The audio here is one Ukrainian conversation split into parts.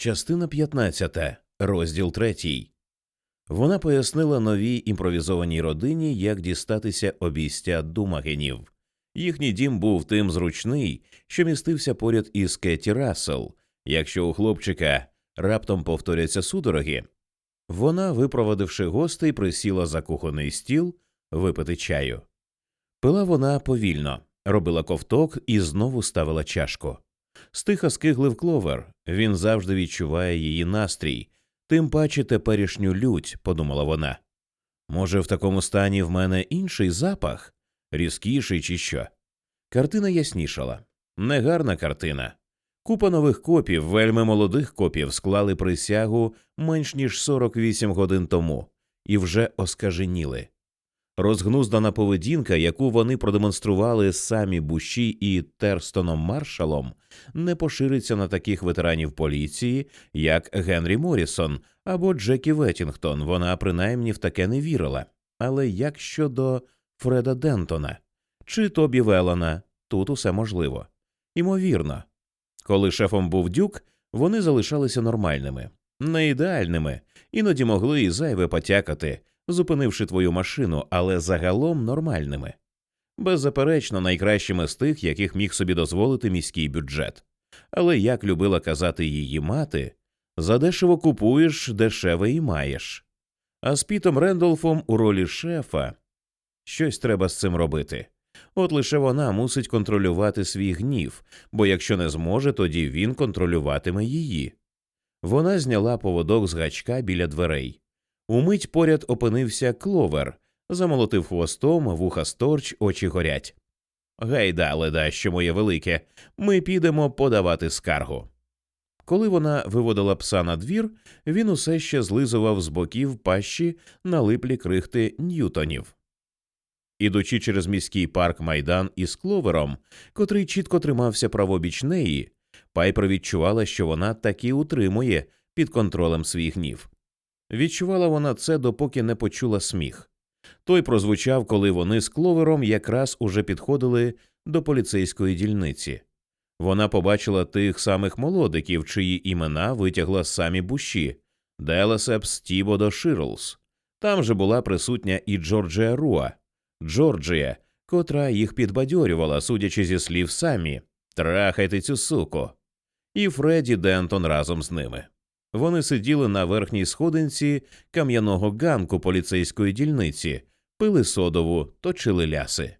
Частина 15, розділ 3. Вона пояснила новій імпровізованій родині, як дістатися обійстя Думагенів. Їхній дім був тим зручний, що містився поряд із Кеті Рассел. Якщо у хлопчика раптом повторяться судороги, вона, випровадивши гостей, присіла за кухонний стіл випити чаю. Пила вона повільно, робила ковток і знову ставила чашку. Стиха скиглив кловер, він завжди відчуває її настрій, тим паче теперішню лють, подумала вона. Може, в такому стані в мене інший запах, різкіший, чи що? Картина яснішала. Негарна картина. Купа нових копів, вельми молодих копів, склали присягу менш ніж 48 годин тому і вже оскаженіли. Розгнуздана поведінка, яку вони продемонстрували самі Буші і Терстоном Маршалом, не пошириться на таких ветеранів поліції, як Генрі Морісон або Джекі Веттінгтон. Вона принаймні в таке не вірила. Але як щодо Фреда Дентона чи Тобі Велана, тут усе можливо. Імовірно, коли шефом був дюк, вони залишалися нормальними, не ідеальними, іноді могли і зайве потякати зупинивши твою машину, але загалом нормальними, беззаперечно найкращими з тих, яких міг собі дозволити міський бюджет. Але як любила казати її мати, задешево купуєш, дешеве і маєш. А з Пітом Рендолфом у ролі шефа щось треба з цим робити. От лише вона мусить контролювати свій гнів, бо якщо не зможе, тоді він контролюватиме її. Вона зняла поводок з гачка біля дверей. Умить поряд опинився Кловер, замолотив хвостом, вуха сторч, очі горять. Гайда, ледащо моє велике, ми підемо подавати скаргу. Коли вона виводила пса на двір, він усе ще злизував з боків пащі налиплі крихти Ньютонів. Ідучи через міський парк майдан із Кловером, котрий чітко тримався правобіч неї, Пайпер відчувала, що вона таки утримує під контролем свій гнів. Відчувала вона це, допоки не почула сміх. Той прозвучав, коли вони з Кловером якраз уже підходили до поліцейської дільниці. Вона побачила тих самих молодиків, чиї імена витягла Саммі Буші Делесепс Тібодо Ширлс. Там же була присутня і Джорджія Руа, Джорджія, котра їх підбадьорювала, судячи зі слів Саммі Трахайте цю суку. І Фредді Дентон разом з ними. Вони сиділи на верхній сходинці кам'яного ганку поліцейської дільниці, пили содову, точили ляси.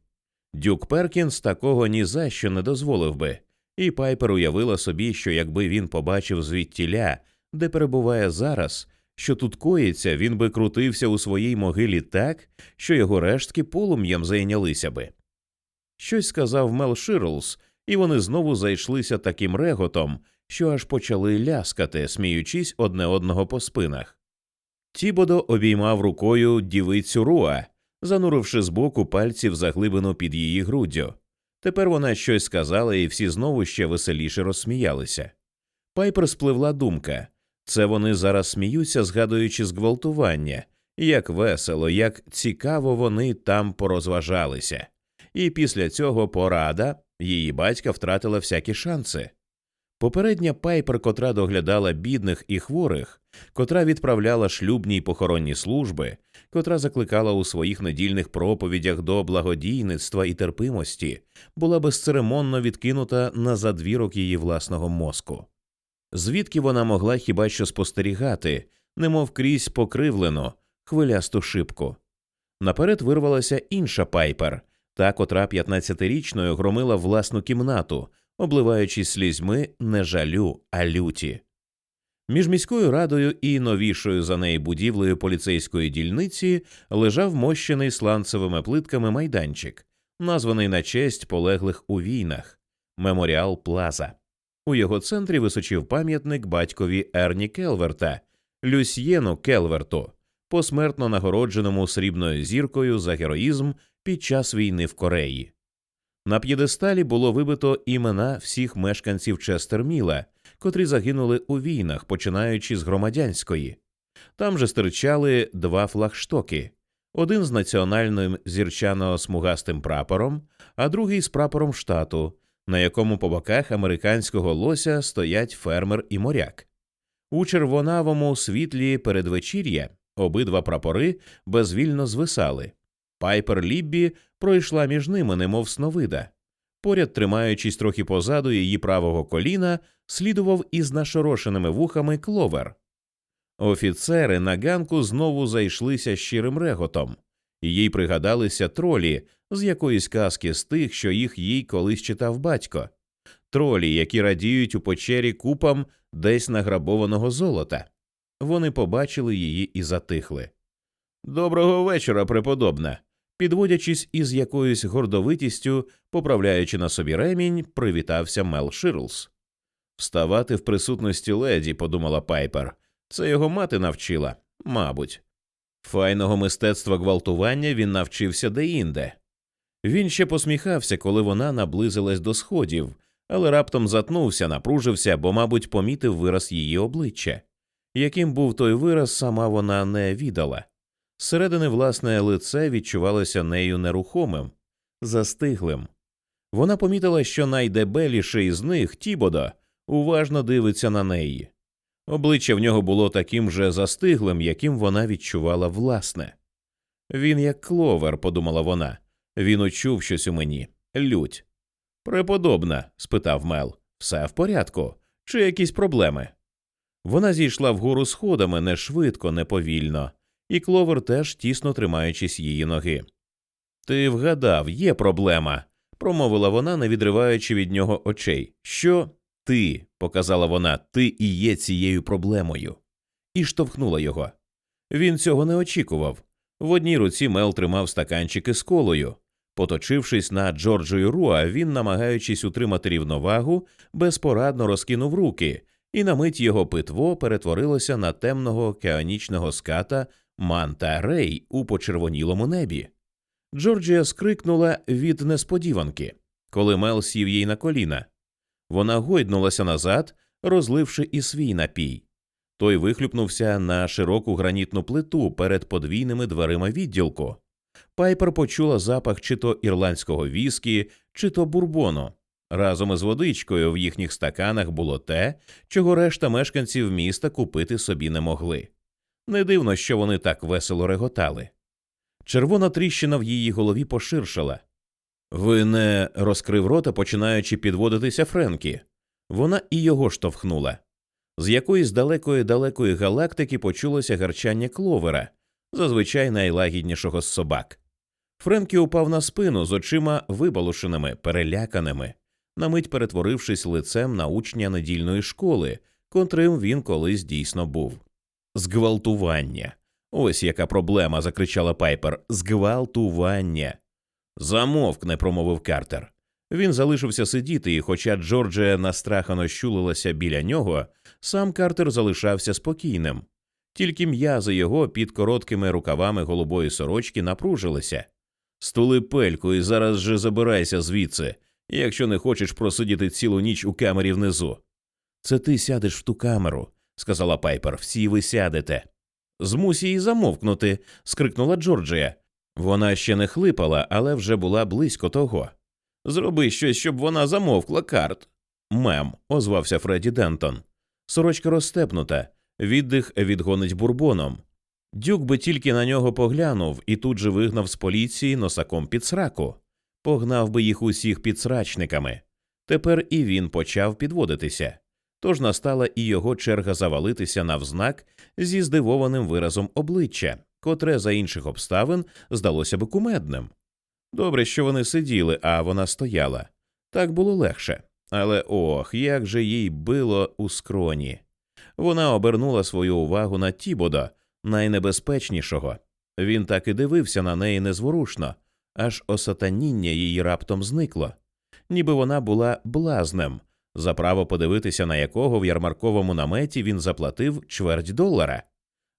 Дюк Перкінс такого ні за що не дозволив би, і Пайпер уявила собі, що якби він побачив звідтіля, де перебуває зараз, що тут коїться, він би крутився у своїй могилі так, що його рештки полум'ям зайнялися би. Щось сказав Мел Ширлс, і вони знову зайшлися таким реготом, що аж почали ляскати, сміючись одне одного по спинах. Тібодо обіймав рукою дівицю Руа, зануривши збоку пальці в заглибину під її груддю. Тепер вона щось сказала, і всі знову ще веселіше розсміялися. Пайпер спливла думка це вони зараз сміються, згадуючи зґвалтування, як весело, як цікаво вони там порозважалися. І після цього порада її батька втратила всякі шанси. Попередня пайпер, котра доглядала бідних і хворих, котра відправляла шлюбні й похоронні служби, котра закликала у своїх недільних проповідях до благодійництва і терпимості, була безцеремонно відкинута на задвірок її власного мозку. Звідки вона могла хіба що спостерігати, немов крізь покривлену, хвилясту шибку. Наперед вирвалася інша пайпер, та котра 15-річною громила власну кімнату, обливаючись слізьми не жалю, а люті. Між міською радою і новішою за неї будівлею поліцейської дільниці лежав мощений сланцевими плитками майданчик, названий на честь полеглих у війнах Меморіал Плаза. У його центрі височив пам'ятник батькові Ерні Келверта, Люсьєну Келверту, посмертно нагородженому срібною зіркою за героїзм під час війни в Кореї. На п'єдесталі було вибито імена всіх мешканців Честерміла, котрі загинули у війнах, починаючи з громадянської. Там же стирчали два флагштоки один з національним зірчано-смугастим прапором, а другий з прапором штату, на якому по боках американського лося стоять фермер і моряк. У червонавому світлі передвечір'я обидва прапори безвільно звисали. Пайпер Ліббі пройшла між ними, немов сновида. Поряд, тримаючись трохи позаду її правого коліна, слідував із нашорошеними вухами кловер. Офіцери на ганку знову зайшлися щирим реготом, їй пригадалися тролі з якоїсь казки з тих, що їх їй колись читав батько, тролі, які радіють у печері купам десь награбованого золота. Вони побачили її і затихли. Доброго вечора, преподобна. Підводячись із якоюсь гордовитістю, поправляючи на собі ремінь, привітався Мел Ширлс. Вставати в присутності леді, подумала Пайпер. Це його мати навчила, мабуть. Файного мистецтва гвалтування він навчився деінде. Він ще посміхався, коли вона наблизилась до сходів, але раптом затнувся, напружився, бо, мабуть, помітив вираз її обличчя. Яким був той вираз, сама вона не відала. Зсередини власне лице відчувалося нею нерухомим, застиглим. Вона помітила, що найдебеліший з них, Тібодо, уважно дивиться на неї. Обличчя в нього було таким же застиглим, яким вона відчувала власне. Він як Кловер, подумала вона. Він учув щось у мені. Лють. Преподобна? спитав Мел. Все в порядку. Чи якісь проблеми? Вона зійшла вгору сходами не швидко, не повільно, і Кловер теж тісно тримаючись її ноги. Ти вгадав, є проблема, промовила вона, не відриваючи від нього очей. Що ти, показала вона, ти і є цією проблемою, і штовхнула його. Він цього не очікував. В одній руці Мел тримав стаканчики з колою. Поточившись на Джорджію Руа, він, намагаючись утримати рівновагу, безпорадно розкинув руки, і на мить його питво перетворилося на темного океанічного ската Манта Рей у почервонілому небі. Джорджія скрикнула від несподіванки, коли Мел сів їй на коліна. Вона гойднулася назад, розливши і свій напій. Той вихлюпнувся на широку гранітну плиту перед подвійними дверима відділку. Пайпер почула запах чи то ірландського віскі, чи то бурбону. Разом із водичкою в їхніх стаканах було те, чого решта мешканців міста купити собі не могли. Не дивно, що вони так весело реготали. Червона тріщина в її голові поширшала. Ви не розкрив рота, починаючи підводитися Френкі. Вона і його штовхнула. З якоїсь далекої далекої галактики почулося гарчання кловера, зазвичай найлагіднішого з собак. Френкі упав на спину з очима вибалушеними, переляканими, на мить перетворившись лицем на учня недільної школи, котрим він колись дійсно був. Зґвалтування. Ось яка проблема. закричала Пайпер. Зґвалтування. Замовкне, промовив Картер. Він залишився сидіти, і, хоча Джорджія настрахано щулилася біля нього, сам Картер залишався спокійним. Тільки м'язи його під короткими рукавами голубої сорочки напружилися. Стули пельку і зараз же забирайся звідси, якщо не хочеш просидіти цілу ніч у камері внизу. Це ти сядеш в ту камеру, сказала Пайпер. Всі ви сядете. Змусь її замовкнути. скрикнула Джорджія. Вона ще не хлипала, але вже була близько того. Зроби щось, щоб вона замовкла карт. Мем, озвався Фредді Дентон. Сорочка розстепнута, віддих відгонить бурбоном. Дюк би тільки на нього поглянув і тут же вигнав з поліції носаком під сраку, погнав би їх усіх підсрачниками. Тепер і він почав підводитися. Тож настала і його черга завалитися навзнак зі здивованим виразом обличчя, котре за інших обставин здалося би кумедним. Добре, що вони сиділи, а вона стояла. Так було легше. Але ох, як же їй било у скроні. Вона обернула свою увагу на Тібода, найнебезпечнішого. Він так і дивився на неї незворушно, аж осатаніння її раптом зникло, ніби вона була блазнем, за право подивитися на якого в ярмарковому наметі він заплатив чверть долара.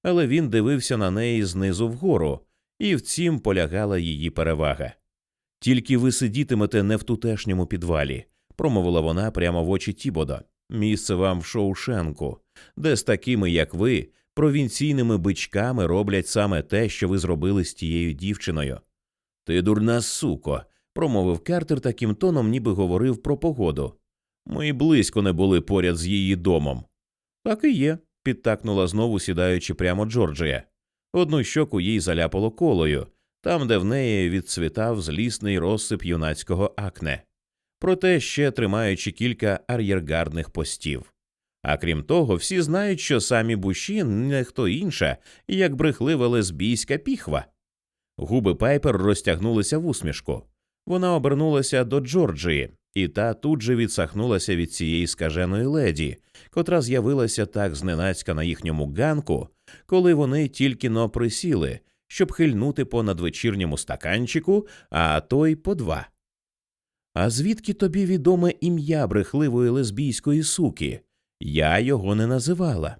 Але він дивився на неї знизу вгору, і в цім полягала її перевага. Тільки ви сидітимете не в тутешньому підвалі, промовила вона прямо в очі Тібода. Місце вам в Шоушенку, де з такими, як ви, провінційними бичками роблять саме те, що ви зробили з тією дівчиною. Ти дурна суко, промовив Картер таким тоном, ніби говорив про погоду. Ми й близько не були поряд з її домом. Так і є, підтакнула знову сідаючи прямо Джорджія. Одну щоку їй заляпало колою, там, де в неї відцвітав злісний розсип юнацького акне, проте ще тримаючи кілька ар'єргардних постів. А крім того, всі знають, що самі буші не хто інша, як брехлива лесбійська піхва. Губи Пайпер розтягнулися в усмішку. Вона обернулася до Джорджії, і та тут же відсахнулася від цієї скаженої леді, котра з'явилася так зненацька на їхньому ганку, коли вони тільки но присіли, щоб хильнути по надвечірньому стаканчику, а той по два. А звідки тобі відоме ім'я брехливої лесбійської суки? Я його не називала.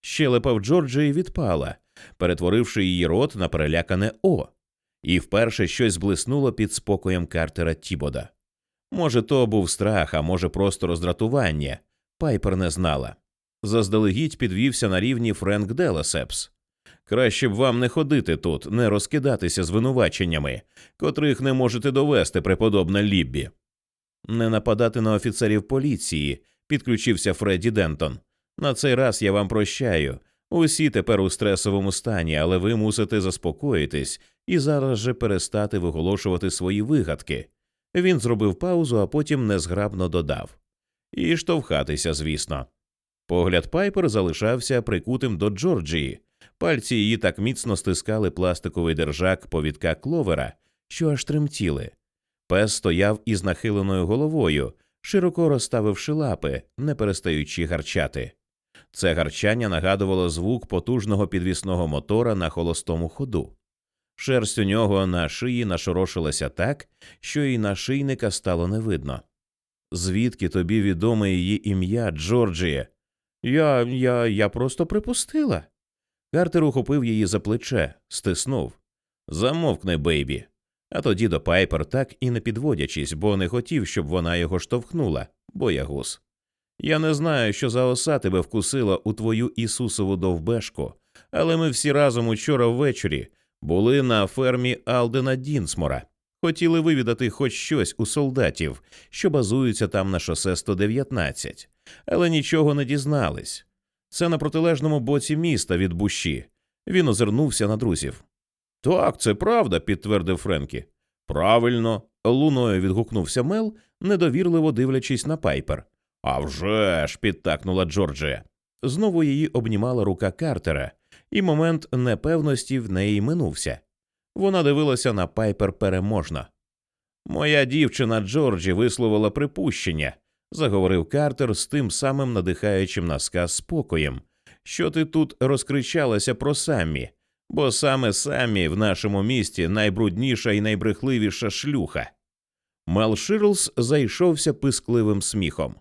Щелепа в Джорджії відпала, перетворивши її рот на перелякане О, і вперше щось блиснуло під спокоєм Картера Тібода. Може, то був страх, а може, просто роздратування. Пайпер не знала. Заздалегідь підвівся на рівні Френк Делесепс. Краще б вам не ходити тут, не розкидатися звинуваченнями, котрих не можете довести, преподобна Ліббі. Не нападати на офіцерів поліції, підключився Фредді Дентон. На цей раз я вам прощаю. Усі тепер у стресовому стані, але ви мусите заспокоїтись і зараз же перестати виголошувати свої вигадки. Він зробив паузу, а потім незграбно додав і штовхатися, звісно. Погляд Пайпер залишався прикутим до Джорджії. Пальці її так міцно стискали пластиковий держак повідка кловера, що аж тремтіли. Пес стояв із нахиленою головою, широко розставивши лапи, не перестаючи гарчати. Це гарчання нагадувало звук потужного підвісного мотора на холостому ходу. Шерсть у нього на шиї нашорошилася так, що і нашийника стало не видно. Звідки тобі відоме її ім'я, Джорджіє? Я я, я просто припустила. Картер ухопив її за плече, стиснув. Замовкни, бейбі. А тоді до Пайпер так і не підводячись, бо не хотів, щоб вона його штовхнула, боягуз. Я не знаю, що за оса тебе вкусила у твою Ісусову довбешку, але ми всі разом учора ввечері були на фермі Алдена Дінсмора, хотіли вивідати хоч щось у солдатів, що базуються там на шосе 119, але нічого не дізнались. Це на протилежному боці міста від бущі. Він озирнувся на друзів. Так, це правда, підтвердив Френкі. Правильно, луною відгукнувся Мел, недовірливо дивлячись на пайпер. «А вже ж!» – підтакнула Джорджія. Знову її обнімала рука Картера, і момент непевності в неї минувся. Вона дивилася на пайпер переможно. Моя дівчина Джорджі висловила припущення, заговорив Картер з тим самим надихаючим на сказ спокоєм, що ти тут розкричалася про Саммі, бо саме Саммі в нашому місті найбрудніша і найбрехливіша шлюха. Мел Ширлс зайшовся пискливим сміхом.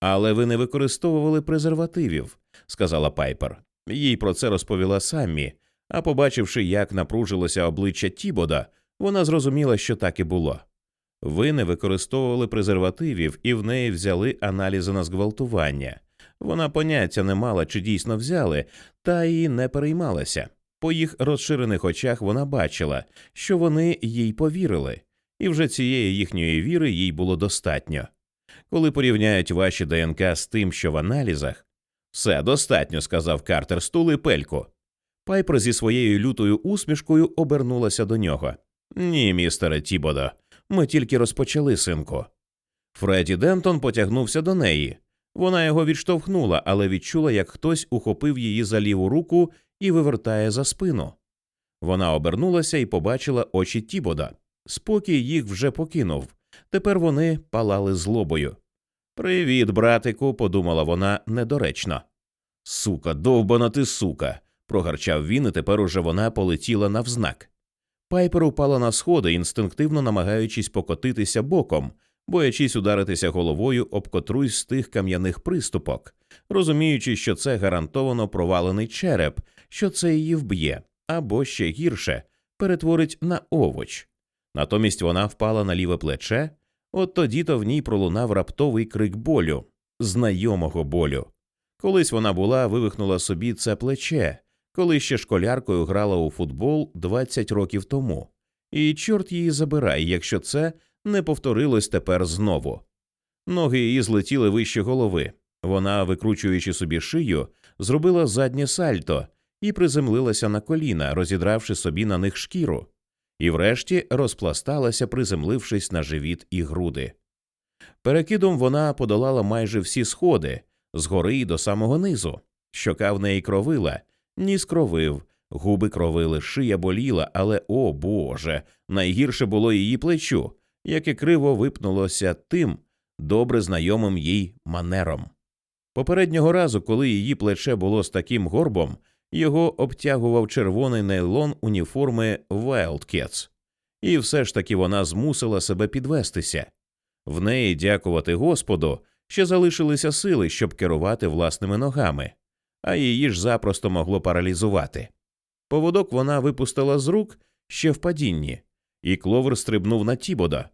Але ви не використовували презервативів, сказала Пайпер. Їй про це розповіла Саммі, а побачивши, як напружилося обличчя Тібода, вона зрозуміла, що так і було. Ви не використовували презервативів і в неї взяли аналізи на зґвалтування. Вона поняття не мала, чи дійсно взяли, та і не переймалася. По їх розширених очах вона бачила, що вони їй повірили, і вже цієї їхньої віри їй було достатньо. Коли порівняють ваші ДНК з тим, що в аналізах, все достатньо, сказав Картер стули пельку. Пайпер зі своєю лютою усмішкою обернулася до нього. Ні, містере Тібодо, ми тільки розпочали, синку. Фредді Дентон потягнувся до неї. Вона його відштовхнула, але відчула, як хтось ухопив її за ліву руку і вивертає за спину. Вона обернулася і побачила очі Тібода. Спокій їх вже покинув. Тепер вони палали злобою. Привіт, братику, подумала вона недоречно. Сука, довбана ти сука. прогарчав він, і тепер уже вона полетіла навзнак. Пайпер упала на сходи, інстинктивно намагаючись покотитися боком, боячись ударитися головою об котрусь з тих кам'яних приступок, розуміючи, що це гарантовано провалений череп, що це її вб'є, або ще гірше перетворить на овоч. Натомість вона впала на ліве плече, от тоді то в ній пролунав раптовий крик болю, знайомого болю. Колись вона була, вивихнула собі це плече, коли ще школяркою грала у футбол 20 років тому, і чорт її забирай, якщо це не повторилось тепер знову. Ноги її злетіли вище голови. Вона, викручуючи собі шию, зробила заднє сальто і приземлилася на коліна, розідравши собі на них шкіру, і врешті розпласталася, приземлившись на живіт і груди. Перекидом вона подолала майже всі сходи згори й до самого низу. Щока в неї кровила, ніс кровив, губи кровили, шия боліла, але, о Боже, найгірше було її плечу, яке криво випнулося тим добре знайомим їй манером. Попереднього разу, коли її плече було з таким горбом, його обтягував червоний нейлон уніформи Wildcats. і все ж таки вона змусила себе підвестися. В неї, дякувати Господу, ще залишилися сили, щоб керувати власними ногами, а її ж запросто могло паралізувати. Поводок вона випустила з рук ще в падінні, і кловер стрибнув на Тібода.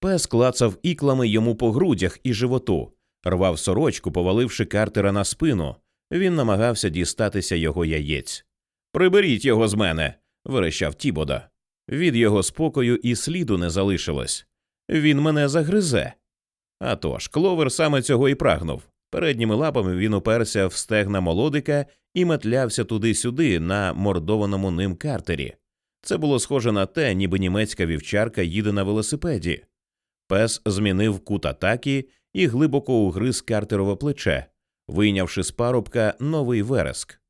Пес клацав іклами йому по грудях і животу, рвав сорочку, поваливши Картера на спину. Він намагався дістатися його яєць. Приберіть його з мене. верещав Тібода. Від його спокою і сліду не залишилось. Він мене загризе. А тож, кловер саме цього і прагнув. Передніми лапами він уперся в стегна молодика і метлявся туди-сюди на мордованому ним картері. Це було схоже на те, ніби німецька вівчарка їде на велосипеді. Пес змінив кут атаки і глибоко угриз картерове плече, вийнявши з парубка новий вереск.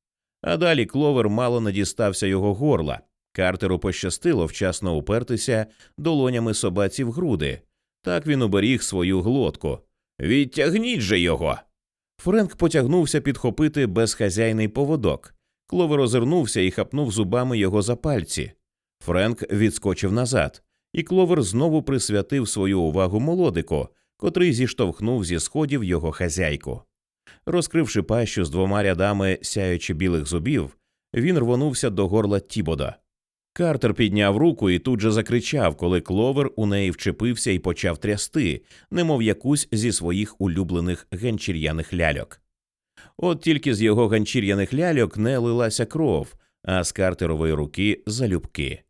А далі кловер мало не дістався його горла. Картеру пощастило вчасно упертися долонями собаці в груди. Так він уберіг свою глотку. Відтягніть же його. Френк потягнувся підхопити безхазяйний поводок. Кловер озирнувся і хапнув зубами його за пальці. Френк відскочив назад, і Кловер знову присвятив свою увагу молодику, котрий зіштовхнув зі сходів його хазяйку. Розкривши пащу з двома рядами сяюче білих зубів, він рвонувся до горла Тібода. Картер підняв руку і тут же закричав, коли Кловер у неї вчепився і почав трясти, немов якусь зі своїх улюблених ганчір'яних ляльок. От тільки з його ганчір'яних ляльок не лилася кров, а з картерової руки залюбки.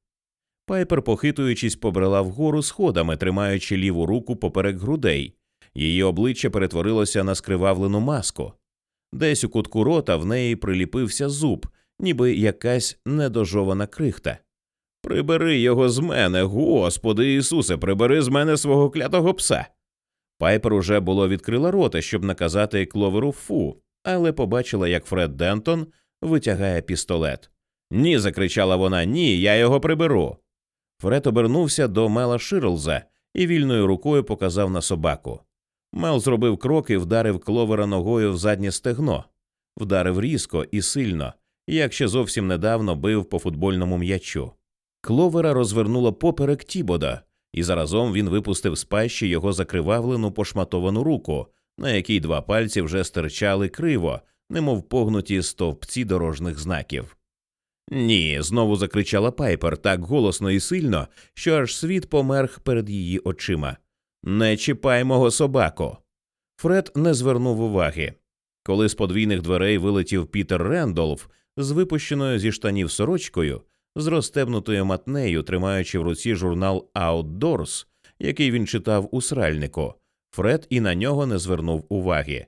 Пайпер, похитуючись, побрела вгору сходами, тримаючи ліву руку поперек грудей. Її обличчя перетворилося на скривавлену маску. Десь у кутку рота в неї приліпився зуб, ніби якась недожована крихта. Прибери його з мене, Господи Ісусе, прибери з мене свого клятого пса. Пайпер уже було відкрила рота, щоб наказати кловеру фу, але побачила, як Фред Дентон витягає пістолет. Ні, закричала вона, ні, я його приберу. Фред обернувся до Мела Ширлза і вільною рукою показав на собаку. Мел зробив крок і вдарив кловера ногою в заднє стегно, вдарив різко і сильно, як ще зовсім недавно бив по футбольному м'ячу. Кловера розвернуло поперек Тібода, і заразом він випустив з пащі його закривавлену пошматовану руку, на якій два пальці вже стирчали криво, немов погнуті стовпці дорожніх знаків. Ні, знову закричала Пайпер так голосно і сильно, що аж світ померх перед її очима. Не чіпай мого собаку. Фред не звернув уваги. Коли з подвійних дверей вилетів Пітер Рендолф з випущеною зі штанів сорочкою, з розстебнутою матнею, тримаючи в руці журнал Outdoors, який він читав у сральнику, Фред і на нього не звернув уваги.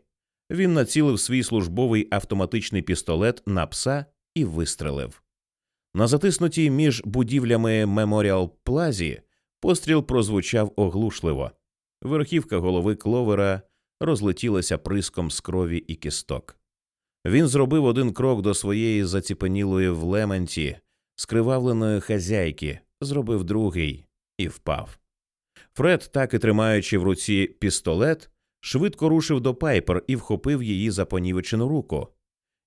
Він націлив свій службовий автоматичний пістолет на пса і вистрелив. На затиснутій між будівлями Меморіал Плазі постріл прозвучав оглушливо. Верхівка голови кловера розлетілася приском з крові і кісток. Він зробив один крок до своєї заціпенілої в лементі, скривавленої хазяйки, зробив другий і впав. Фред, так і тримаючи в руці пістолет, швидко рушив до Пайпер і вхопив її за понівечену руку.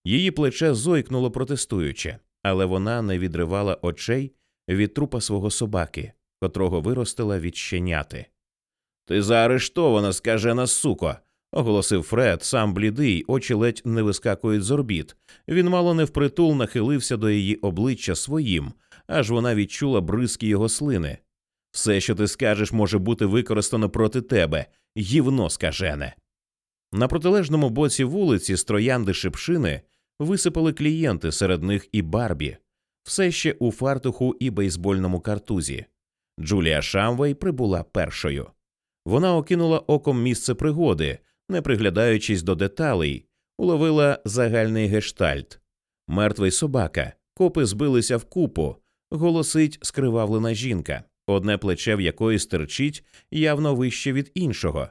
Її плече зойкнуло протестуючи, але вона не відривала очей від трупа свого собаки, котрого виростила від щеняти. Ти заарештована, скажена суко, оголосив Фред, сам блідий, очі ледь не вискакують з орбіт. Він мало не впритул нахилився до її обличчя своїм, аж вона відчула бризки його слини. Все, що ти скажеш, може бути використано проти тебе, гівно скажене. На протилежному боці вулиці з троянди шипшини висипали клієнти, серед них і Барбі, все ще у фартуху і бейсбольному картузі. Джулія Шамвей прибула першою. Вона окинула оком місце пригоди, не приглядаючись до деталей, уловила загальний гештальт. Мертвий собака, копи збилися в купу, голосить скривавлена жінка, одне плече в якої стирчить явно вище від іншого.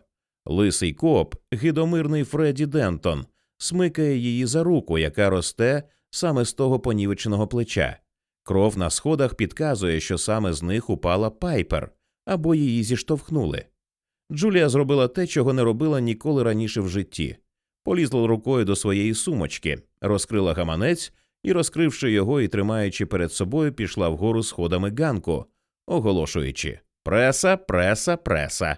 Лисий коп, гидомирний Фредді Дентон, смикає її за руку, яка росте саме з того понівеченого плеча. Кров на сходах підказує, що саме з них упала пайпер або її зіштовхнули. Джулія зробила те, чого не робила ніколи раніше в житті. Полізла рукою до своєї сумочки, розкрила гаманець і, розкривши його і тримаючи перед собою, пішла вгору сходами ганку, оголошуючи преса, преса, преса.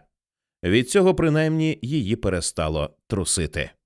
Від цього принаймні її перестало трусити.